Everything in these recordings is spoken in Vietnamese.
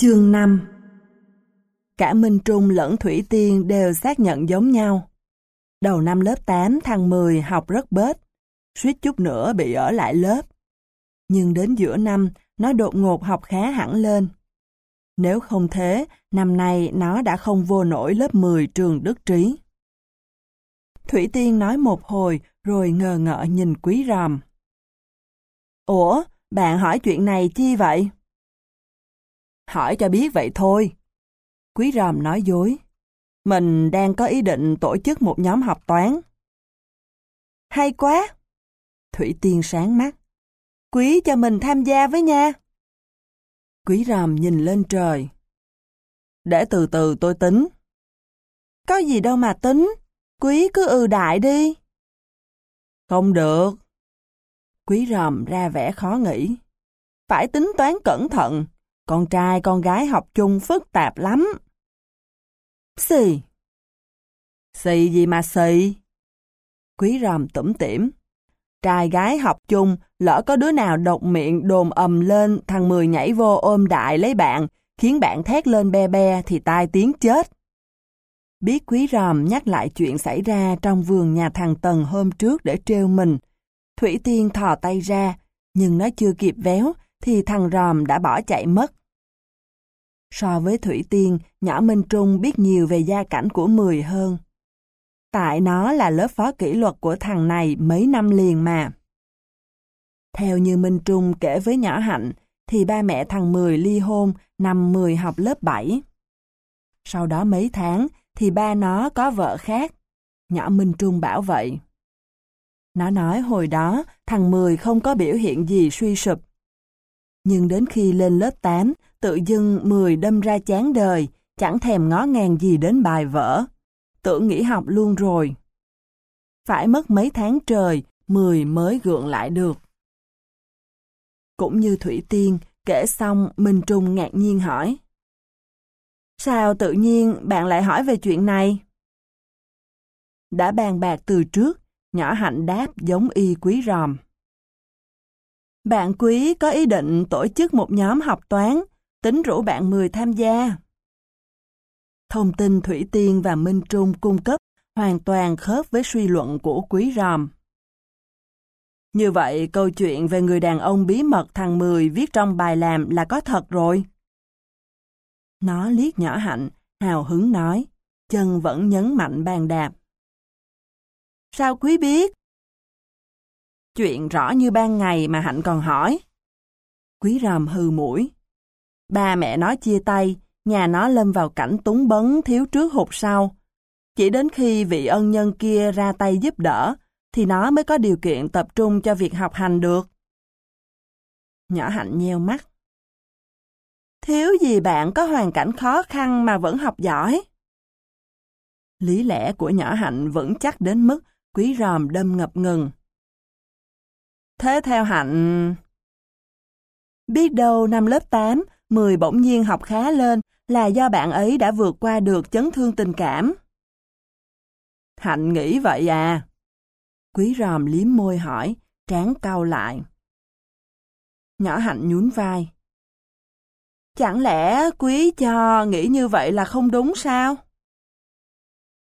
Chương 5 Cả Minh Trung lẫn Thủy Tiên đều xác nhận giống nhau. Đầu năm lớp 8 thằng 10 học rất bết, suýt chút nữa bị ở lại lớp. Nhưng đến giữa năm, nó đột ngột học khá hẳn lên. Nếu không thế, năm nay nó đã không vô nổi lớp 10 trường Đức Trí. Thủy Tiên nói một hồi rồi ngờ ngợ nhìn quý ròm. Ủa, bạn hỏi chuyện này chi vậy? Hỏi cho biết vậy thôi. Quý ròm nói dối. Mình đang có ý định tổ chức một nhóm học toán. Hay quá! Thủy Tiên sáng mắt. Quý cho mình tham gia với nha. Quý ròm nhìn lên trời. Để từ từ tôi tính. Có gì đâu mà tính, quý cứ ư đại đi. Không được. Quý ròm ra vẻ khó nghĩ. Phải tính toán cẩn thận, con trai con gái học chung phức tạp lắm. Xì. Xì gì mà xì? Quý ròm tủm tỉm. Trai gái học chung, lỡ có đứa nào độc miệng đồn ầm lên, thằng Mười nhảy vô ôm đại lấy bạn, khiến bạn thét lên be be thì tai tiếng chết. Biết quý ròm nhắc lại chuyện xảy ra trong vườn nhà thằng Tần hôm trước để trêu mình. Thủy Tiên thò tay ra, nhưng nó chưa kịp véo thì thằng ròm đã bỏ chạy mất. So với Thủy Tiên, nhỏ Minh Trung biết nhiều về gia cảnh của Mười hơn. Tại nó là lớp phó kỷ luật của thằng này mấy năm liền mà. Theo như Minh Trung kể với nhỏ Hạnh, thì ba mẹ thằng Mười ly hôn năm Mười học lớp 7. Sau đó mấy tháng thì ba nó có vợ khác. Nhỏ Minh Trung bảo vậy. Nó nói hồi đó thằng Mười không có biểu hiện gì suy sụp. Nhưng đến khi lên lớp 8, tự dưng Mười đâm ra chán đời, chẳng thèm ngó ngàng gì đến bài vở. Tưởng nghỉ học luôn rồi. Phải mất mấy tháng trời, Mười mới gượng lại được. Cũng như Thủy Tiên, kể xong Minh Trung ngạc nhiên hỏi. Sao tự nhiên bạn lại hỏi về chuyện này? Đã bàn bạc từ trước, nhỏ hạnh đáp giống y quý ròm. Bạn quý có ý định tổ chức một nhóm học toán, tính rủ bạn 10 tham gia. Thông tin Thủy Tiên và Minh Trung cung cấp hoàn toàn khớp với suy luận của quý ròm. Như vậy, câu chuyện về người đàn ông bí mật thằng Mười viết trong bài làm là có thật rồi. Nó liếc nhỏ hạnh, hào hứng nói, chân vẫn nhấn mạnh bàn đạp. Sao quý biết? Chuyện rõ như ban ngày mà hạnh còn hỏi. Quý ròm hư mũi. Ba mẹ nó chia tay, nhà nó lâm vào cảnh túng bấn thiếu trước hụt sau. Chỉ đến khi vị ân nhân kia ra tay giúp đỡ, thì nó mới có điều kiện tập trung cho việc học hành được. Nhỏ hạnh nheo mắt. Thiếu gì bạn có hoàn cảnh khó khăn mà vẫn học giỏi? Lý lẽ của nhỏ hạnh vẫn chắc đến mức quý ròm đâm ngập ngừng. Thế theo hạnh... Biết đâu năm lớp 8, 10 bỗng nhiên học khá lên là do bạn ấy đã vượt qua được chấn thương tình cảm. Hạnh nghĩ vậy à? Quý ròm liếm môi hỏi, trán cau lại. Nhỏ hạnh nhún vai. Chẳng lẽ quý cho nghĩ như vậy là không đúng sao?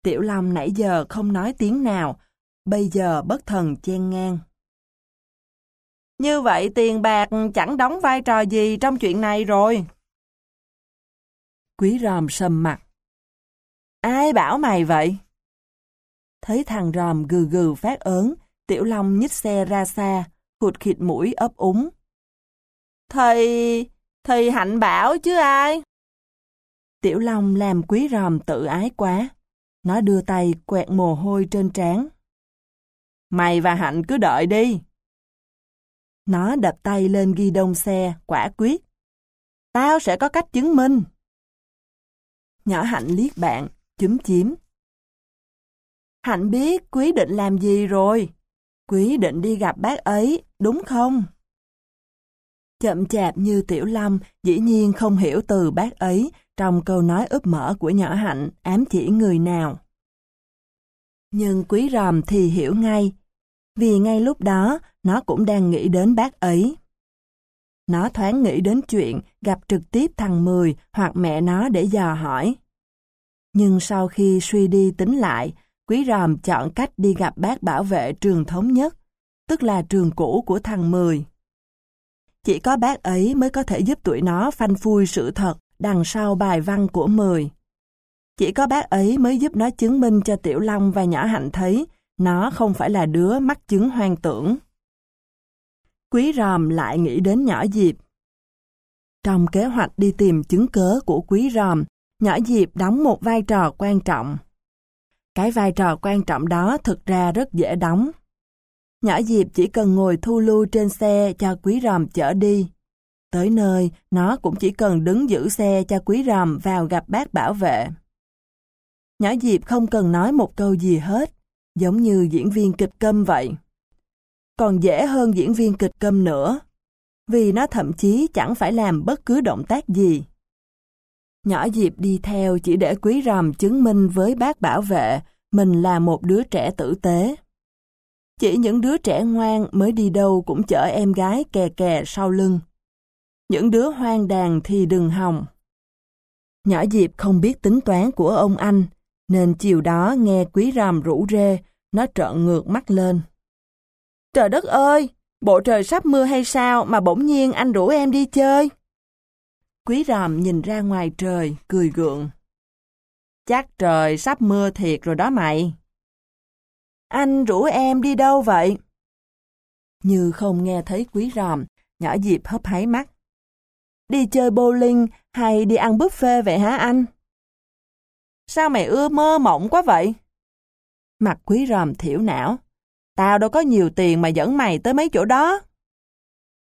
Tiểu Long nãy giờ không nói tiếng nào, bây giờ bất thần chen ngang. Như vậy tiền bạc chẳng đóng vai trò gì trong chuyện này rồi. Quý ròm sầm mặt. Ai bảo mày vậy? Thấy thằng ròm gừ gừ phát ớn, Tiểu Long nhích xe ra xa, hụt khịt mũi ấp úng. Thầy... thầy hạnh bảo chứ ai? Tiểu Long làm quý ròm tự ái quá. Nó đưa tay quẹt mồ hôi trên trán. Mày và Hạnh cứ đợi đi. Nó đập tay lên ghi đông xe, quả quyết. Tao sẽ có cách chứng minh. Nhỏ Hạnh liếc bạn, chúm chím. Hạnh biết Quý định làm gì rồi. Quý định đi gặp bác ấy, đúng không? Chậm chạp như Tiểu Lâm dĩ nhiên không hiểu từ bác ấy trong câu nói ướp mở của nhỏ Hạnh ám chỉ người nào. Nhưng quý ròm thì hiểu ngay, vì ngay lúc đó nó cũng đang nghĩ đến bác ấy. Nó thoáng nghĩ đến chuyện gặp trực tiếp thằng Mười hoặc mẹ nó để dò hỏi. Nhưng sau khi suy đi tính lại, Quý Ròm chọn cách đi gặp bác bảo vệ trường thống nhất, tức là trường cũ của thằng Mười. Chỉ có bác ấy mới có thể giúp tụi nó phanh phui sự thật đằng sau bài văn của Mười. Chỉ có bác ấy mới giúp nó chứng minh cho Tiểu Long và Nhỏ Hạnh thấy nó không phải là đứa mắc chứng hoang tưởng. Quý Ròm lại nghĩ đến nhỏ Diệp. Trong kế hoạch đi tìm chứng cớ của Quý Ròm, nhỏ Diệp đóng một vai trò quan trọng. Cái vai trò quan trọng đó thực ra rất dễ đóng. Nhỏ Diệp chỉ cần ngồi thu lưu trên xe cho Quý Ròm chở đi. Tới nơi, nó cũng chỉ cần đứng giữ xe cho Quý Ròm vào gặp bác bảo vệ. Nhỏ Diệp không cần nói một câu gì hết, giống như diễn viên kịch câm vậy còn dễ hơn diễn viên kịch câm nữa, vì nó thậm chí chẳng phải làm bất cứ động tác gì. Nhỏ Diệp đi theo chỉ để quý ròm chứng minh với bác bảo vệ mình là một đứa trẻ tử tế. Chỉ những đứa trẻ ngoan mới đi đâu cũng chở em gái kè kè sau lưng. Những đứa hoang đàn thì đừng hòng. Nhỏ Diệp không biết tính toán của ông anh, nên chiều đó nghe quý ròm rủ rê, nó trợn ngược mắt lên. Trời đất ơi, bộ trời sắp mưa hay sao mà bỗng nhiên anh rủ em đi chơi? Quý ròm nhìn ra ngoài trời, cười gượng. Chắc trời sắp mưa thiệt rồi đó mày. Anh rủ em đi đâu vậy? Như không nghe thấy quý ròm, nhỏ dịp hấp háy mắt. Đi chơi bowling hay đi ăn buffet vậy hả anh? Sao mày ưa mơ mộng quá vậy? Mặt quý ròm thiểu não. Tao đâu có nhiều tiền mà dẫn mày tới mấy chỗ đó.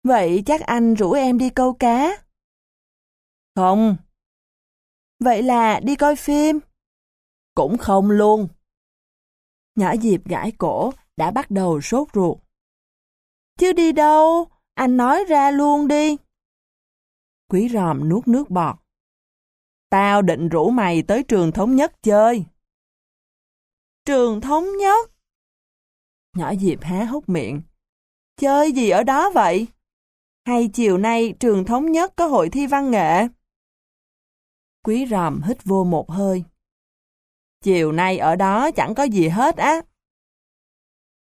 Vậy chắc anh rủ em đi câu cá. Không. Vậy là đi coi phim? Cũng không luôn. Nhỏ Diệp gãi cổ, đã bắt đầu sốt ruột. Chứ đi đâu? Anh nói ra luôn đi. Quý ròm nuốt nước bọt. Tao định rủ mày tới trường thống nhất chơi. Trường thống nhất? Nhỏ Diệp há hốc miệng. Chơi gì ở đó vậy? Hay chiều nay trường thống nhất có hội thi văn nghệ? Quý ròm hít vô một hơi. Chiều nay ở đó chẳng có gì hết á.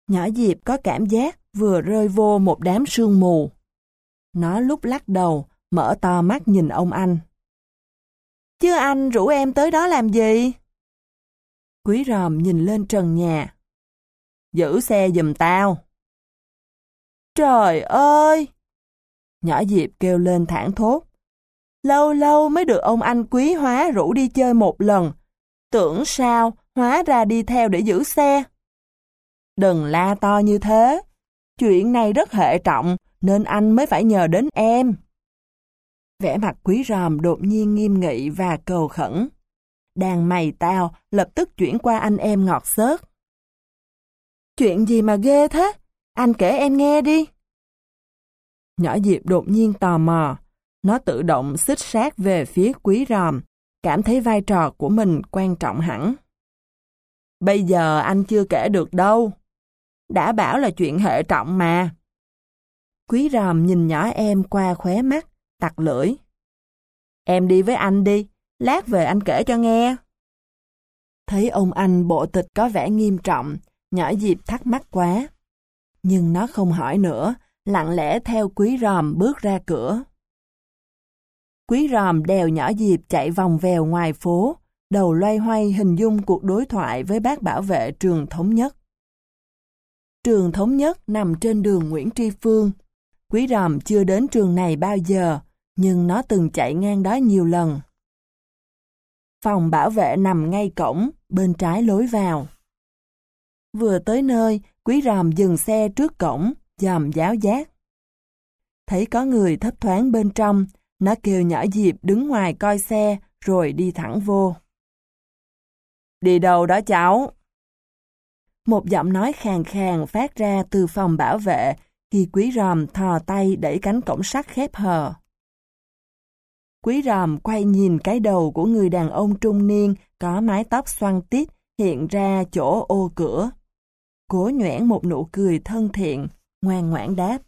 Nhỏ Diệp có cảm giác vừa rơi vô một đám sương mù. Nó lúc lắc đầu, mở to mắt nhìn ông anh. Chứ anh rủ em tới đó làm gì? Quý ròm nhìn lên trần nhà. Giữ xe giùm tao. Trời ơi! Nhỏ Diệp kêu lên thẳng thốt. Lâu lâu mới được ông anh quý hóa rủ đi chơi một lần. Tưởng sao, hóa ra đi theo để giữ xe. Đừng la to như thế. Chuyện này rất hệ trọng, nên anh mới phải nhờ đến em. Vẻ mặt quý ròm đột nhiên nghiêm nghị và cầu khẩn. Đàn mày tao lập tức chuyển qua anh em ngọt xớt. Chuyện gì mà ghê thế? Anh kể em nghe đi. Nhỏ Diệp đột nhiên tò mò. Nó tự động xích sát về phía quý ròm, cảm thấy vai trò của mình quan trọng hẳn. Bây giờ anh chưa kể được đâu. Đã bảo là chuyện hệ trọng mà. Quý ròm nhìn nhỏ em qua khóe mắt, tặc lưỡi. Em đi với anh đi, lát về anh kể cho nghe. Thấy ông anh bộ tịch có vẻ nghiêm trọng, Nhỏ dịp thắc mắc quá. Nhưng nó không hỏi nữa, lặng lẽ theo quý ròm bước ra cửa. Quý ròm đèo nhỏ dịp chạy vòng vèo ngoài phố, đầu loay hoay hình dung cuộc đối thoại với bác bảo vệ trường Thống Nhất. Trường Thống Nhất nằm trên đường Nguyễn Tri Phương. Quý ròm chưa đến trường này bao giờ, nhưng nó từng chạy ngang đó nhiều lần. Phòng bảo vệ nằm ngay cổng, bên trái lối vào. Vừa tới nơi, quý ròm dừng xe trước cổng, dòm giáo giác. Thấy có người thấp thoáng bên trong, nó kêu nhỏ dịp đứng ngoài coi xe, rồi đi thẳng vô. Đi đâu đó cháu? Một giọng nói khàn khàn phát ra từ phòng bảo vệ khi quý ròm thò tay đẩy cánh cổng sắt khép hờ. Quý ròm quay nhìn cái đầu của người đàn ông trung niên có mái tóc xoăn tít hiện ra chỗ ô cửa. Cố nhoẻn một nụ cười thân thiện, ngoan ngoãn đáp.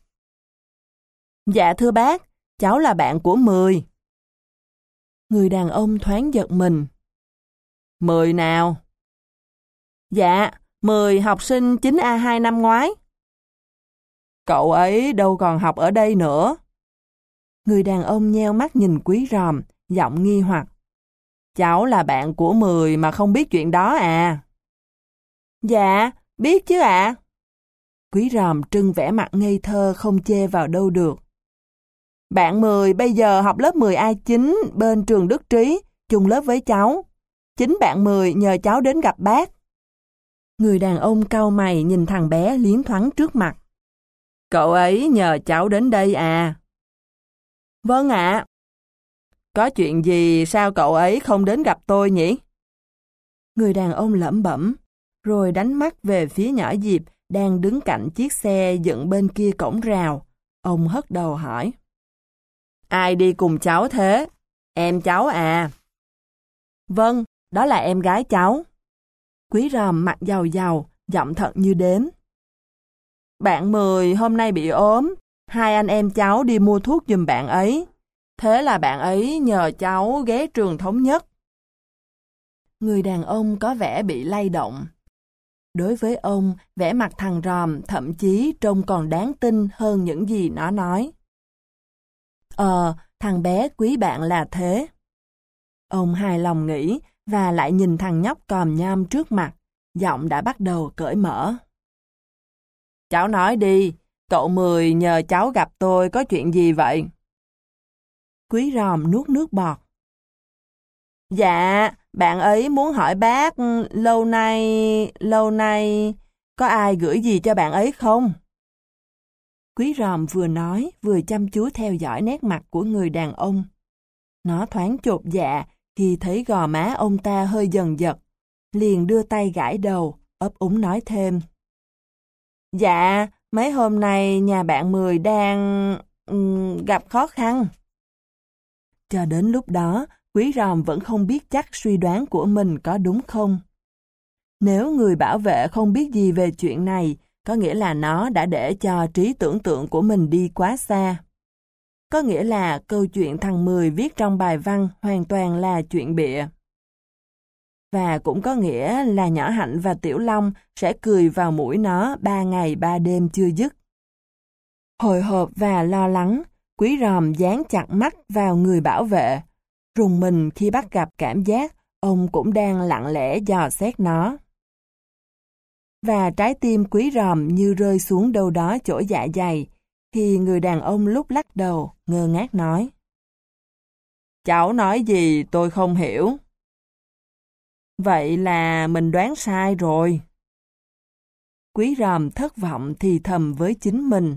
Dạ thưa bác, cháu là bạn của Mười. Người đàn ông thoáng giật mình. Mười nào? Dạ, Mười học sinh 9A2 năm ngoái. Cậu ấy đâu còn học ở đây nữa. Người đàn ông nheo mắt nhìn quý ròm, giọng nghi hoặc. Cháu là bạn của Mười mà không biết chuyện đó à? Dạ, biết chứ ạ. Quý ròm trưng vẽ mặt ngây thơ không chê vào đâu được. Bạn Mười bây giờ học lớp 10A9 bên trường Đức Trí, chung lớp với cháu. Chính bạn Mười nhờ cháu đến gặp bác. Người đàn ông cau mày nhìn thằng bé liến thoáng trước mặt. Cậu ấy nhờ cháu đến đây à? Vâng ạ. Có chuyện gì sao cậu ấy không đến gặp tôi nhỉ? Người đàn ông lẩm bẩm, rồi đánh mắt về phía nhỏ Diệp đang đứng cạnh chiếc xe dựng bên kia cổng rào. Ông hất đầu hỏi. Ai đi cùng cháu thế? Em cháu à? Vâng, đó là em gái cháu. Quý ròm mặt giàu giàu, giọng thật như đếm. Bạn Mười hôm nay bị ốm, hai anh em cháu đi mua thuốc giùm bạn ấy. Thế là bạn ấy nhờ cháu ghé trường thống nhất. Người đàn ông có vẻ bị lay động. Đối với ông, vẻ mặt thằng ròm thậm chí trông còn đáng tin hơn những gì nó nói. Ờ, thằng bé quý bạn là thế. Ông hài lòng nghĩ và lại nhìn thằng nhóc còm nham trước mặt, giọng đã bắt đầu cởi mở. Cháu nói đi, cậu Mười nhờ cháu gặp tôi có chuyện gì vậy? Quý ròm nuốt nước bọt. Dạ, bạn ấy muốn hỏi bác ừ, lâu nay, lâu nay có ai gửi gì cho bạn ấy không? Quý ròm vừa nói vừa chăm chú theo dõi nét mặt của người đàn ông. Nó thoáng chột dạ khi thấy gò má ông ta hơi dần giật, liền đưa tay gãi đầu, ấp úng nói thêm. Dạ, mấy hôm nay nhà bạn Mười đang ừ, gặp khó khăn. Cho đến lúc đó, Quý Ròm vẫn không biết chắc suy đoán của mình có đúng không. Nếu người bảo vệ không biết gì về chuyện này, có nghĩa là nó đã để cho trí tưởng tượng của mình đi quá xa. Có nghĩa là câu chuyện thằng Mười viết trong bài văn hoàn toàn là chuyện bịa. Và cũng có nghĩa là nhỏ Hạnh và Tiểu Long sẽ cười vào mũi nó ba ngày ba đêm chưa dứt. Hồi hộp và lo lắng, quý ròm dán chặt mắt vào người bảo vệ. Rùng mình khi bắt gặp cảm giác ông cũng đang lặng lẽ dò xét nó. Và trái tim quý ròm như rơi xuống đâu đó chỗ dạ dày, thì người đàn ông lúc lắc đầu, ngơ ngác nói. Cháu nói gì tôi không hiểu. Vậy là mình đoán sai rồi. Quý ròm thất vọng thì thầm với chính mình.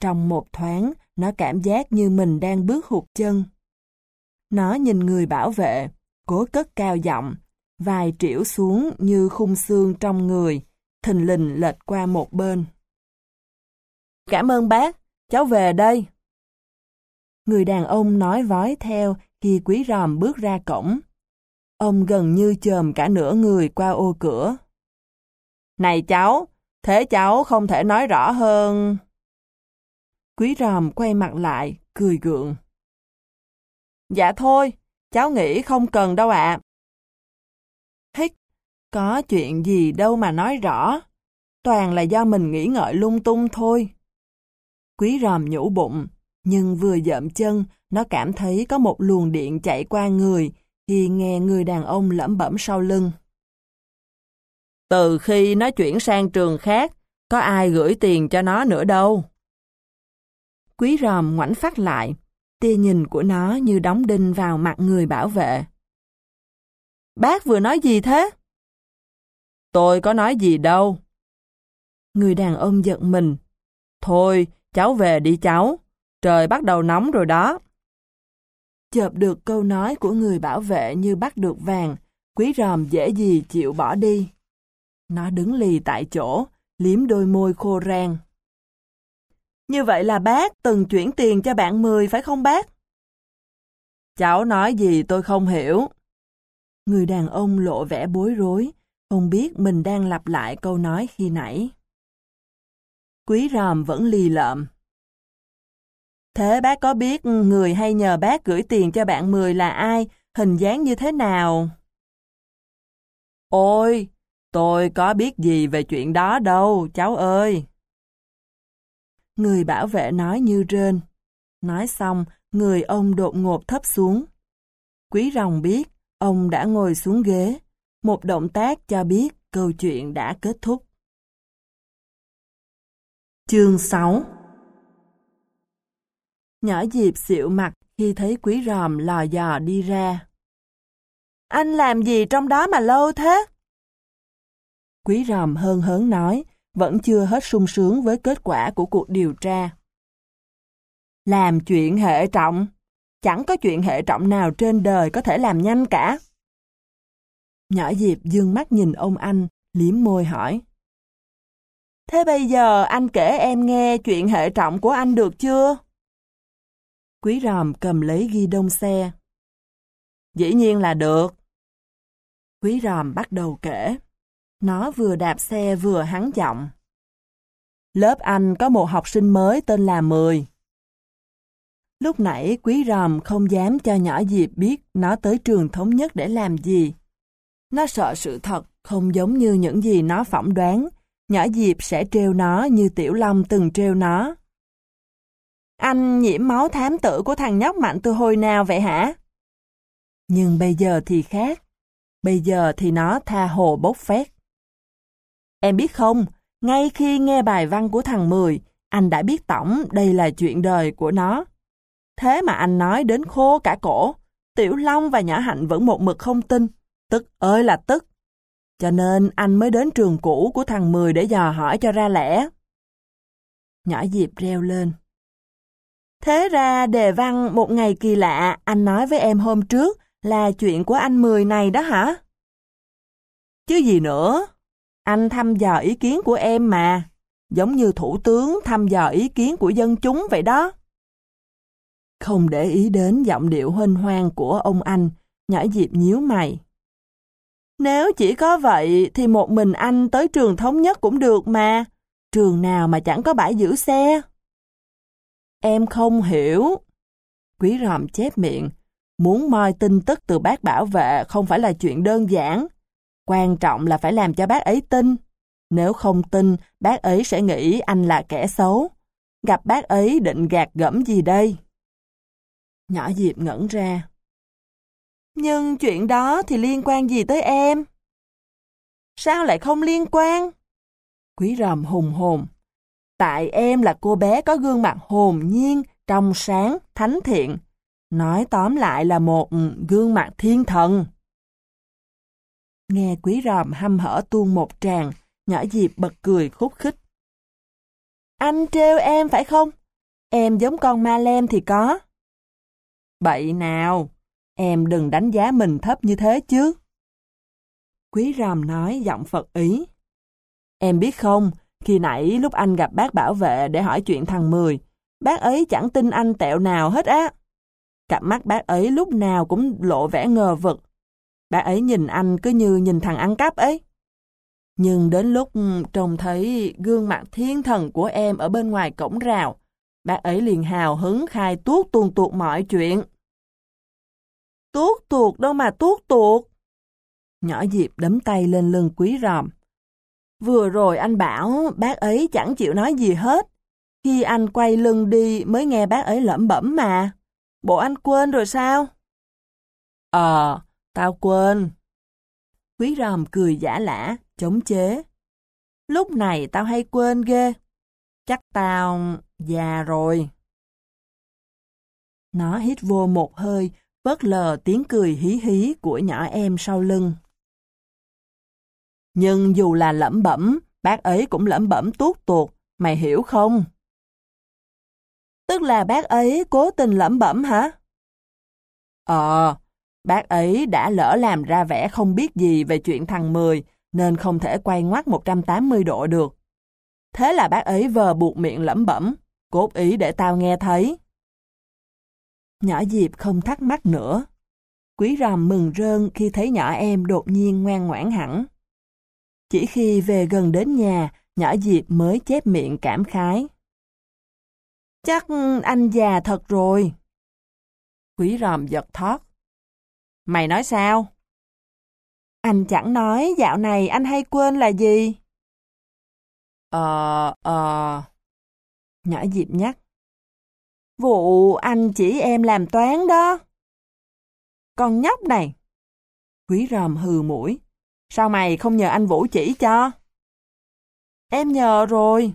Trong một thoáng, nó cảm giác như mình đang bước hụt chân. Nó nhìn người bảo vệ, cố cất cao giọng, vài triểu xuống như khung xương trong người, thình lình lệch qua một bên. Cảm ơn bác, cháu về đây. Người đàn ông nói vói theo khi quý ròm bước ra cổng. Ông gần như chồm cả nửa người qua ô cửa. Này cháu, thế cháu không thể nói rõ hơn... Quý ròm quay mặt lại, cười gượng. Dạ thôi, cháu nghĩ không cần đâu ạ. À. Hích, có chuyện gì đâu mà nói rõ. Toàn là do mình nghĩ ngợi lung tung thôi. Quý ròm nhũ bụng, nhưng vừa dợm chân, nó cảm thấy có một luồng điện chạy qua người khi nghe người đàn ông lẩm bẩm sau lưng. Từ khi nó chuyển sang trường khác, có ai gửi tiền cho nó nữa đâu. Quý ròm ngoảnh phát lại, tia nhìn của nó như đóng đinh vào mặt người bảo vệ. Bác vừa nói gì thế? Tôi có nói gì đâu. Người đàn ông giận mình. Thôi, cháu về đi cháu. Trời bắt đầu nóng rồi đó. Chợp được câu nói của người bảo vệ như bắt được vàng, quý ròm dễ gì chịu bỏ đi. Nó đứng lì tại chỗ, liếm đôi môi khô rang. Như vậy là bác từng chuyển tiền cho bạn Mười phải không bác? Cháu nói gì tôi không hiểu. Người đàn ông lộ vẻ bối rối, không biết mình đang lặp lại câu nói khi nãy. Quý ròm vẫn lì lợm. Thế bác có biết người hay nhờ bác gửi tiền cho bạn Mười là ai, hình dáng như thế nào? Ôi, tôi có biết gì về chuyện đó đâu, cháu ơi. Người bảo vệ nói như rên. Nói xong, người ông đột ngột thấp xuống. Quý rồng biết, ông đã ngồi xuống ghế. Một động tác cho biết câu chuyện đã kết thúc. Chương 6 Nhỏ Diệp xịu mặt khi thấy quý ròm lò dò đi ra. Anh làm gì trong đó mà lâu thế? Quý ròm hơn hớn nói, vẫn chưa hết sung sướng với kết quả của cuộc điều tra. Làm chuyện hệ trọng. Chẳng có chuyện hệ trọng nào trên đời có thể làm nhanh cả. Nhỏ Diệp dương mắt nhìn ông anh, liếm môi hỏi. Thế bây giờ anh kể em nghe chuyện hệ trọng của anh được chưa? Quý ròm cầm lấy ghi đông xe. Dĩ nhiên là được. Quý ròm bắt đầu kể. Nó vừa đạp xe vừa hắn giọng. Lớp anh có một học sinh mới tên là Mười. Lúc nãy quý ròm không dám cho nhỏ Diệp biết nó tới trường thống nhất để làm gì. Nó sợ sự thật không giống như những gì nó phỏng đoán. Nhỏ Diệp sẽ trêu nó như Tiểu Long từng trêu nó. Anh nhiễm máu thám tử của thằng nhóc mạnh từ hồi nào vậy hả? Nhưng bây giờ thì khác. Bây giờ thì nó tha hồ bốc phét. Em biết không, ngay khi nghe bài văn của thằng Mười, anh đã biết tổng đây là chuyện đời của nó. Thế mà anh nói đến khô cả cổ, Tiểu Long và nhã Hạnh vẫn một mực không tin. Tức ơi là tức. Cho nên anh mới đến trường cũ của thằng Mười để dò hỏi cho ra lẽ. Nhỏ Diệp reo lên. Thế ra đề văn một ngày kỳ lạ anh nói với em hôm trước là chuyện của anh Mười này đó hả? Chứ gì nữa? Anh thăm dò ý kiến của em mà, giống như thủ tướng thăm dò ý kiến của dân chúng vậy đó. Không để ý đến giọng điệu huynh hoang của ông anh, nhỏ Diệp nhíu mày. Nếu chỉ có vậy thì một mình anh tới trường thống nhất cũng được mà. Trường nào mà chẳng có bãi giữ xe. Em không hiểu. Quý ròm chép miệng. Muốn moi tin tức từ bác bảo vệ không phải là chuyện đơn giản. Quan trọng là phải làm cho bác ấy tin. Nếu không tin, bác ấy sẽ nghĩ anh là kẻ xấu. Gặp bác ấy định gạt gẫm gì đây? Nhỏ Diệp ngẩn ra. Nhưng chuyện đó thì liên quan gì tới em? Sao lại không liên quan? Quý ròm hùng hồn. Tại em là cô bé có gương mặt hồn nhiên, trong sáng, thánh thiện. Nói tóm lại là một ừ, gương mặt thiên thần. Nghe quý ròm hăm hở tuôn một tràng, nhỏ Diệp bật cười khúc khích. Anh trêu em phải không? Em giống con ma lem thì có. Bậy nào, em đừng đánh giá mình thấp như thế chứ. Quý ròm nói giọng Phật ý. Em biết không, khi nãy lúc anh gặp bác bảo vệ để hỏi chuyện thằng Mười, bác ấy chẳng tin anh tẹo nào hết á. Cặp mắt bác ấy lúc nào cũng lộ vẻ ngờ vực bà ấy nhìn anh cứ như nhìn thằng ăn cắp ấy. Nhưng đến lúc trông thấy gương mặt thiên thần của em ở bên ngoài cổng rào, bà ấy liền hào hứng khai tuốt tuôn tuột mọi chuyện. Tuốt tuột đâu mà tuốt tuột. Nhỏ Diệp đấm tay lên lưng quý ròm. Vừa rồi anh bảo bác ấy chẳng chịu nói gì hết. Khi anh quay lưng đi mới nghe bác ấy lẩm bẩm mà. Bộ anh quên rồi sao? Ờ, tao quên. Quý ròm cười giả lả, chống chế. Lúc này tao hay quên ghê. Chắc tao già rồi. Nó hít vô một hơi, phớt lờ tiếng cười hí hí của nhỏ em sau lưng. Nhưng dù là lẩm bẩm, bác ấy cũng lẩm bẩm tuốt tuột, mày hiểu không? Tức là bác ấy cố tình lẩm bẩm hả? Ờ, bác ấy đã lỡ làm ra vẻ không biết gì về chuyện thằng Mười, nên không thể quay ngoắt 180 độ được. Thế là bác ấy vờ buộc miệng lẩm bẩm, cốt ý để tao nghe thấy. Nhỏ Diệp không thắc mắc nữa. Quý ròm mừng rơn khi thấy nhỏ em đột nhiên ngoan ngoãn hẳn. Chỉ khi về gần đến nhà, nhỏ Diệp mới chép miệng cảm khái. Chắc anh già thật rồi. Quý ròm giật thót. Mày nói sao? Anh chẳng nói dạo này anh hay quên là gì? Ờ, ờ... Nhỏ dịp nhắc. Vụ anh chỉ em làm toán đó. Con nhóc này. Quý ròm hừ mũi. Sao mày không nhờ anh Vũ chỉ cho? Em nhờ rồi.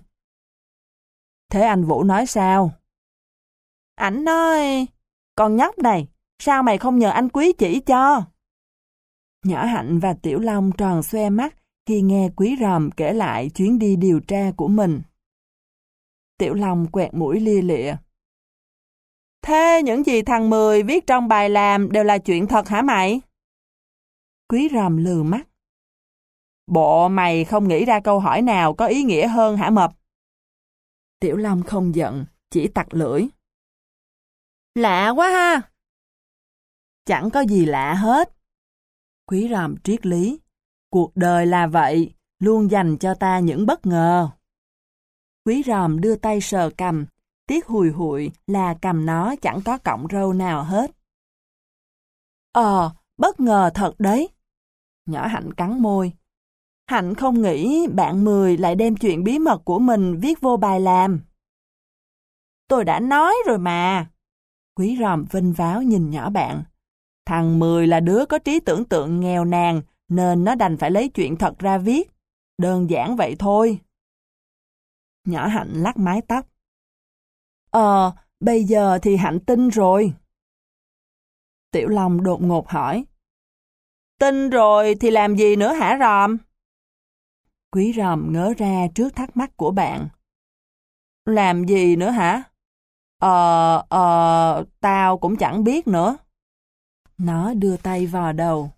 Thế anh Vũ nói sao? Ảnh nói, con nhóc này, sao mày không nhờ anh Quý chỉ cho? Nhỏ Hạnh và Tiểu Long tròn xoe mắt khi nghe Quý Ròm kể lại chuyến đi điều tra của mình. Tiểu Long quẹt mũi lia lịa. Thế những gì thằng Mười viết trong bài làm đều là chuyện thật hả mày? Quý Ròm lừ mắt. Bộ mày không nghĩ ra câu hỏi nào có ý nghĩa hơn hả Mập? Tiểu Long không giận, chỉ tặc lưỡi. Lạ quá ha! Chẳng có gì lạ hết. Quý ròm triết lý. Cuộc đời là vậy, luôn dành cho ta những bất ngờ. Quý ròm đưa tay sờ cầm, tiếc hùi hụi là cầm nó chẳng có cọng râu nào hết. Ờ, bất ngờ thật đấy. Nhỏ Hạnh cắn môi. Hạnh không nghĩ bạn Mười lại đem chuyện bí mật của mình viết vô bài làm. Tôi đã nói rồi mà. Quý ròm vinh váo nhìn nhỏ bạn. Thằng Mười là đứa có trí tưởng tượng nghèo nàn, nên nó đành phải lấy chuyện thật ra viết. Đơn giản vậy thôi. Nhỏ Hạnh lắc mái tóc. Ờ, bây giờ thì Hạnh tin rồi. Tiểu Long đột ngột hỏi. Tin rồi thì làm gì nữa hả Ròm? Quý Ròm ngớ ra trước thắc mắc của bạn. Làm gì nữa hả? Ờ, ờ, tao cũng chẳng biết nữa. Nó đưa tay vào đầu.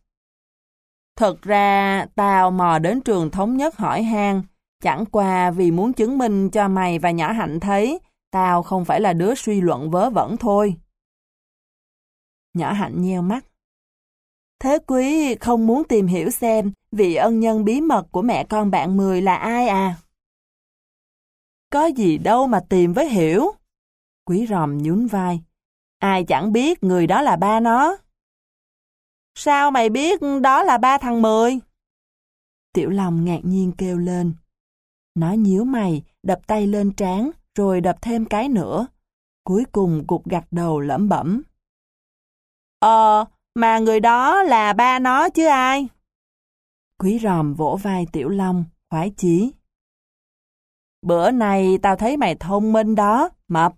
Thật ra, tao mò đến trường thống nhất hỏi han, chẳng qua vì muốn chứng minh cho mày và nhỏ hạnh thấy, tao không phải là đứa suy luận vớ vẩn thôi. Nhỏ hạnh nheo mắt. Thế quý không muốn tìm hiểu xem vị ân nhân bí mật của mẹ con bạn Mười là ai à? Có gì đâu mà tìm với hiểu. Quý ròm nhún vai. Ai chẳng biết người đó là ba nó. Sao mày biết đó là ba thằng Mười? Tiểu Long ngạc nhiên kêu lên. Nó nhíu mày, đập tay lên trán, rồi đập thêm cái nữa. Cuối cùng gục gặt đầu lẩm bẩm. Ờ, mà người đó là ba nó chứ ai? Quý ròm vỗ vai Tiểu Long, khoái chí. Bữa này tao thấy mày thông minh đó, mập.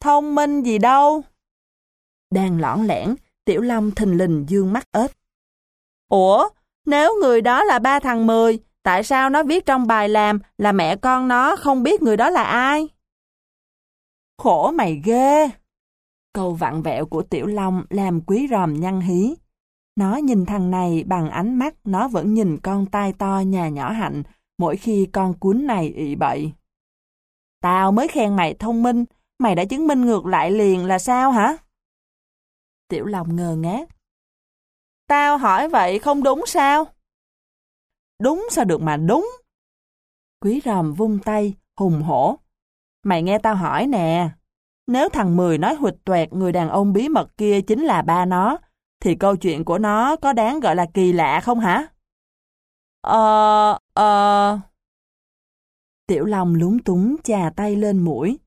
Thông minh gì đâu? Đang lõn lẻn, Tiểu Long thình lình dương mắt ếch. Ủa, nếu người đó là ba thằng Mười, tại sao nó viết trong bài làm là mẹ con nó không biết người đó là ai? Khổ mày ghê! Câu vặn vẹo của Tiểu Long làm quý ròm nhăn hí. Nó nhìn thằng này bằng ánh mắt nó vẫn nhìn con tai to nhà nhỏ hạnh mỗi khi con cuốn này ị bậy. Tao mới khen mày thông minh, mày đã chứng minh ngược lại liền là sao hả? Tiểu Long ngờ ngác. Tao hỏi vậy không đúng sao? Đúng sao được mà đúng? Quý ròm vung tay, hùng hổ. Mày nghe tao hỏi nè. Nếu thằng Mười nói huỵch tuẹt người đàn ông bí mật kia chính là ba nó, thì câu chuyện của nó có đáng gọi là kỳ lạ không hả? Ờ, ờ... Tiểu Long lúng túng chà tay lên mũi.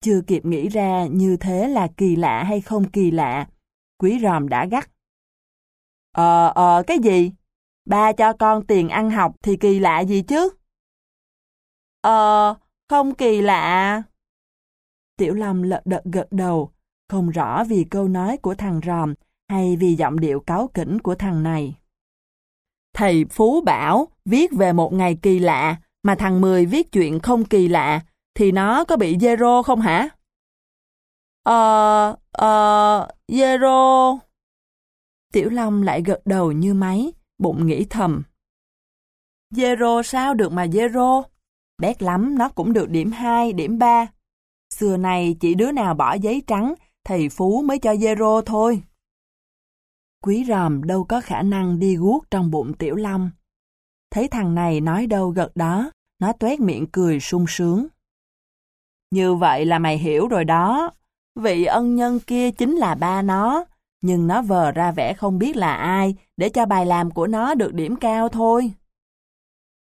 Chưa kịp nghĩ ra như thế là kỳ lạ hay không kỳ lạ. Quý ròm đã gắt. Ờ, ờ, cái gì? Ba cho con tiền ăn học thì kỳ lạ gì chứ? Ờ, không kỳ lạ. Tiểu Long lật đật gật đầu, không rõ vì câu nói của thằng ròm hay vì giọng điệu cáu kỉnh của thằng này. Thầy Phú bảo viết về một ngày kỳ lạ, mà thằng Mười viết chuyện không kỳ lạ, thì nó có bị zero không hả? Ờ, ờ, zero. Tiểu Long lại gật đầu như máy, bụng nghĩ thầm. Zero sao được mà zero? Bét lắm nó cũng được điểm 2, điểm 3. Xưa này chỉ đứa nào bỏ giấy trắng, thầy Phú mới cho zero thôi. Quý ròm đâu có khả năng đi guốc trong bụng Tiểu Long. Thấy thằng này nói đâu gật đó, nó tuét miệng cười sung sướng. Như vậy là mày hiểu rồi đó. Vị ân nhân kia chính là ba nó, nhưng nó vờ ra vẻ không biết là ai để cho bài làm của nó được điểm cao thôi.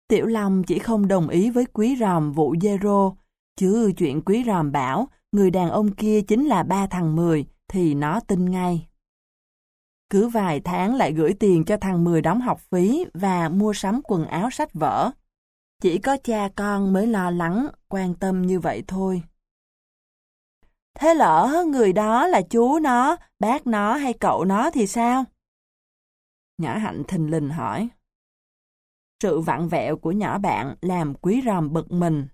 Tiểu Long chỉ không đồng ý với quý ròm vụ Zero, chứ chuyện quý ròm bảo người đàn ông kia chính là ba thằng Mười thì nó tin ngay. Cứ vài tháng lại gửi tiền cho thằng Mười đóng học phí và mua sắm quần áo sách vở. Chỉ có cha con mới lo lắng, quan tâm như vậy thôi. Thế lỡ người đó là chú nó, bác nó hay cậu nó thì sao? Nhỏ hạnh thình lình hỏi. Sự vặn vẹo của nhỏ bạn làm quý ròm bực mình.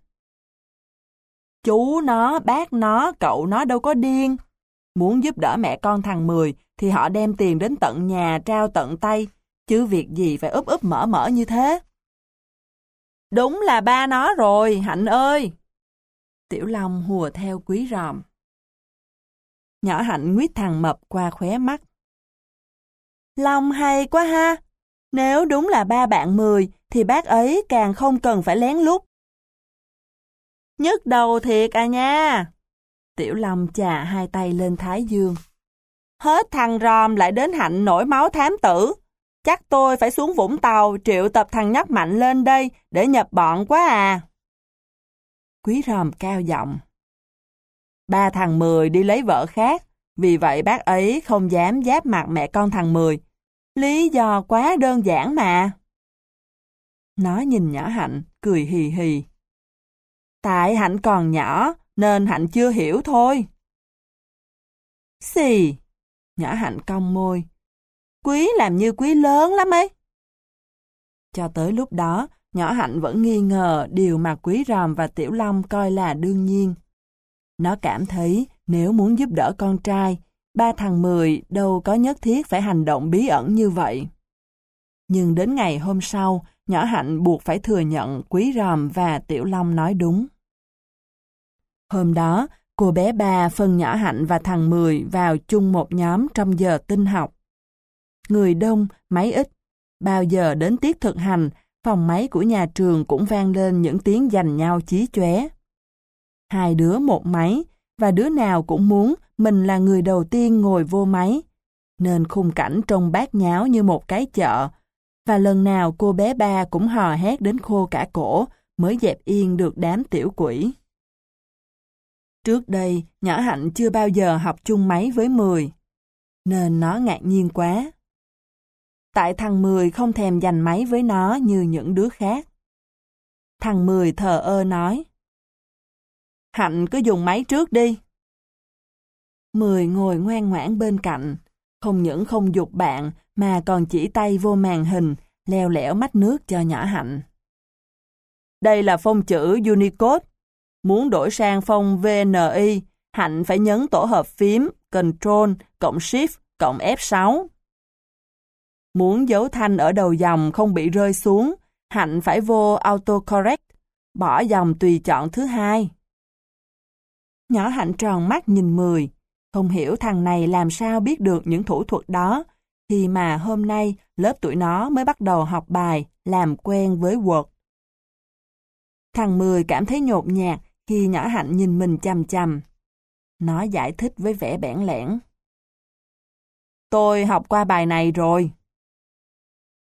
Chú nó, bác nó, cậu nó đâu có điên. Muốn giúp đỡ mẹ con thằng Mười thì họ đem tiền đến tận nhà trao tận tay, chứ việc gì phải úp úp mở mở như thế. Đúng là ba nó rồi, Hạnh ơi! Tiểu Long hùa theo quý ròm. Nhỏ Hạnh nguyết thằng mập qua khóe mắt. Long hay quá ha! Nếu đúng là ba bạn mười, thì bác ấy càng không cần phải lén lút. Nhức đầu thiệt à nha! Tiểu Long chà hai tay lên Thái Dương. Hết thằng ròm lại đến hạnh nổi máu thám tử. Chắc tôi phải xuống Vũng Tàu triệu tập thằng nhóc mạnh lên đây để nhập bọn quá à. Quý ròm cao giọng. Ba thằng Mười đi lấy vợ khác, vì vậy bác ấy không dám giáp mặt mẹ con thằng Mười. Lý do quá đơn giản mà. Nó nhìn nhỏ Hạnh, cười hì hì. Tại Hạnh còn nhỏ, nên Hạnh chưa hiểu thôi. Xì, nhỏ Hạnh cong môi. Quý làm như quý lớn lắm ấy. Cho tới lúc đó, nhỏ Hạnh vẫn nghi ngờ điều mà Quý Ròm và Tiểu Long coi là đương nhiên. Nó cảm thấy nếu muốn giúp đỡ con trai, ba thằng Mười đâu có nhất thiết phải hành động bí ẩn như vậy. Nhưng đến ngày hôm sau, nhỏ Hạnh buộc phải thừa nhận Quý Ròm và Tiểu Long nói đúng. Hôm đó, cô bé ba phân nhỏ Hạnh và thằng Mười vào chung một nhóm trong giờ tinh học. Người đông, máy ít. Bao giờ đến tiết thực hành, phòng máy của nhà trường cũng vang lên những tiếng giành nhau chí chóe. Hai đứa một máy, và đứa nào cũng muốn mình là người đầu tiên ngồi vô máy. Nên khung cảnh trông bát nháo như một cái chợ, và lần nào cô bé ba cũng hò hét đến khô cả cổ mới dẹp yên được đám tiểu quỷ. Trước đây, nhỏ Hạnh chưa bao giờ học chung máy với Mười, nên nó ngạc nhiên quá. Tại thằng Mười không thèm giành máy với nó như những đứa khác. Thằng Mười thờ ơ nói. Hạnh cứ dùng máy trước đi. Mười ngồi ngoan ngoãn bên cạnh, không những không dục bạn mà còn chỉ tay vô màn hình, leo lẻo mắt nước cho nhỏ Hạnh. Đây là phông chữ Unicode. Muốn đổi sang phông VNI, Hạnh phải nhấn tổ hợp phím Ctrl cộng Shift cộng F6. Muốn dấu thanh ở đầu dòng không bị rơi xuống, Hạnh phải vô autocorrect, bỏ dòng tùy chọn thứ hai. Nhỏ Hạnh tròn mắt nhìn Mười, không hiểu thằng này làm sao biết được những thủ thuật đó, khi mà hôm nay lớp tuổi nó mới bắt đầu học bài, làm quen với Word. Thằng Mười cảm thấy nhột nhạt khi nhỏ Hạnh nhìn mình chăm chăm. Nó giải thích với vẻ bẽn lẽn. Tôi học qua bài này rồi.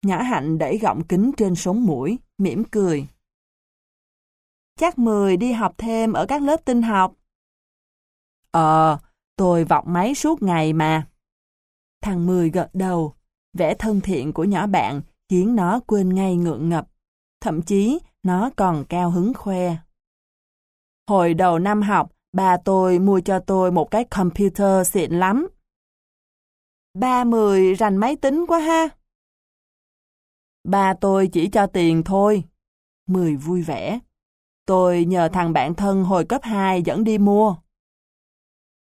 Nhỏ Hạnh đẩy gọng kính trên sống mũi, mỉm cười. Chắc Mười đi học thêm ở các lớp tinh học. Ờ, tôi vọng máy suốt ngày mà. Thằng Mười gật đầu, vẻ thân thiện của nhỏ bạn khiến nó quên ngay ngượng ngập. Thậm chí, nó còn cao hứng khoe. Hồi đầu năm học, bà tôi mua cho tôi một cái computer xịn lắm. Ba Mười rành máy tính quá ha. Ba tôi chỉ cho tiền thôi. Mười vui vẻ. Tôi nhờ thằng bạn thân hồi cấp 2 dẫn đi mua.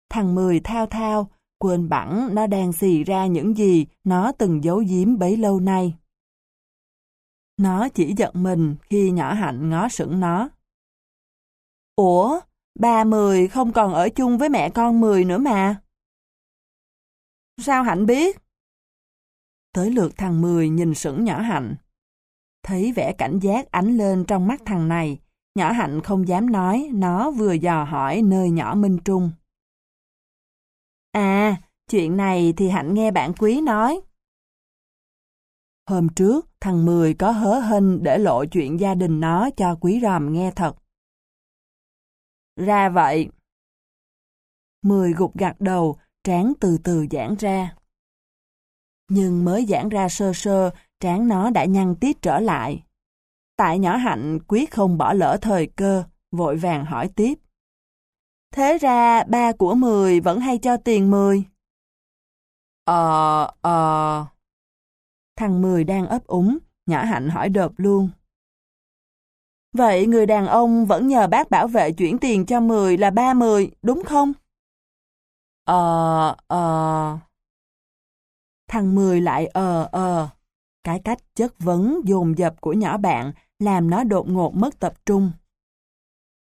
Thằng Mười thao thao, quên bẵng nó đang xì ra những gì nó từng giấu giếm bấy lâu nay. Nó chỉ giận mình khi nhỏ hạnh ngó sững nó. Ủa, ba Mười không còn ở chung với mẹ con Mười nữa mà. Sao Hạnh biết? Tới lượt thằng Mười nhìn sững nhỏ Hạnh. Thấy vẻ cảnh giác ánh lên trong mắt thằng này, Nhỏ Hạnh không dám nói, nó vừa dò hỏi nơi nhỏ Minh Trung. À, chuyện này thì Hạnh nghe bạn quý nói. Hôm trước, thằng Mười có hớ hênh để lộ chuyện gia đình nó cho quý ròm nghe thật. Ra vậy. Mười gục gặt đầu, trán từ từ giãn ra. Nhưng mới giãn ra sơ sơ, trán nó đã nhăn tít trở lại. Tại nhỏ hạnh quyết không bỏ lỡ thời cơ, vội vàng hỏi tiếp. Thế ra ba của Mười vẫn hay cho tiền Mười. Ờ, ờ... Thằng Mười đang ấp úng, nhỏ hạnh hỏi đợp luôn. Vậy người đàn ông vẫn nhờ bác bảo vệ chuyển tiền cho Mười là ba Mười, đúng không? Ờ, ờ... Thằng Mười lại ờ ờ. Cái cách chất vấn dồn dập của nhỏ bạn làm nó đột ngột mất tập trung.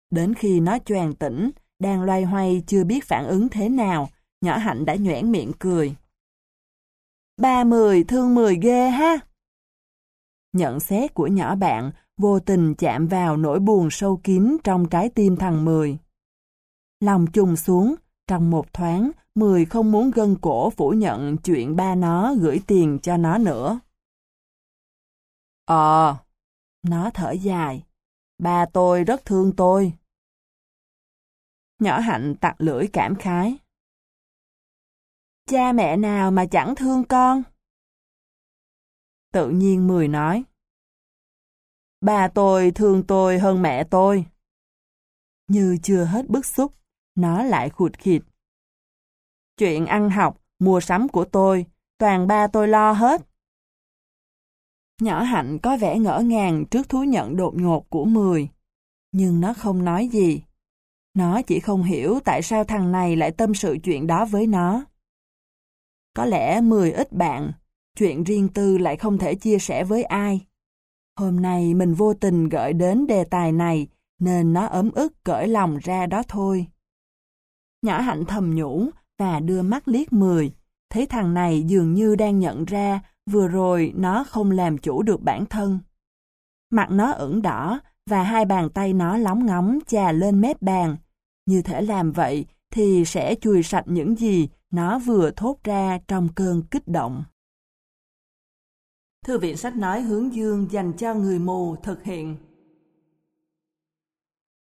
Đến khi nó choàng tỉnh, đang loay hoay chưa biết phản ứng thế nào, nhỏ hạnh đã nhoẻn miệng cười. Ba mười thương mười ghê ha. Nhận xét của nhỏ bạn vô tình chạm vào nỗi buồn sâu kín trong trái tim thằng Mười. Lòng trùng xuống, trong một thoáng, Mười không muốn gân cổ phủ nhận chuyện ba nó gửi tiền cho nó nữa. Ờ, nó thở dài. Ba tôi rất thương tôi. Nhỏ hạnh tặc lưỡi cảm khái. Cha mẹ nào mà chẳng thương con? Tự nhiên Mười nói. bà tôi thương tôi hơn mẹ tôi. Như chưa hết bức xúc, nó lại khụt khịt. Chuyện ăn học, mua sắm của tôi, toàn ba tôi lo hết. Nhỏ Hạnh có vẻ ngỡ ngàng trước thú nhận đột ngột của Mười. Nhưng nó không nói gì. Nó chỉ không hiểu tại sao thằng này lại tâm sự chuyện đó với nó. Có lẽ Mười ít bạn, chuyện riêng tư lại không thể chia sẻ với ai. Hôm nay mình vô tình gợi đến đề tài này, nên nó ấm ức cởi lòng ra đó thôi. Nhỏ hạnh thầm nhủ và đưa mắt liếc mười, thấy thằng này dường như đang nhận ra vừa rồi nó không làm chủ được bản thân. Mặt nó ửng đỏ và hai bàn tay nó lóng ngóng chà lên mép bàn. Như thể làm vậy thì sẽ chùi sạch những gì nó vừa thốt ra trong cơn kích động. Thư viện sách nói hướng dương dành cho người mù thực hiện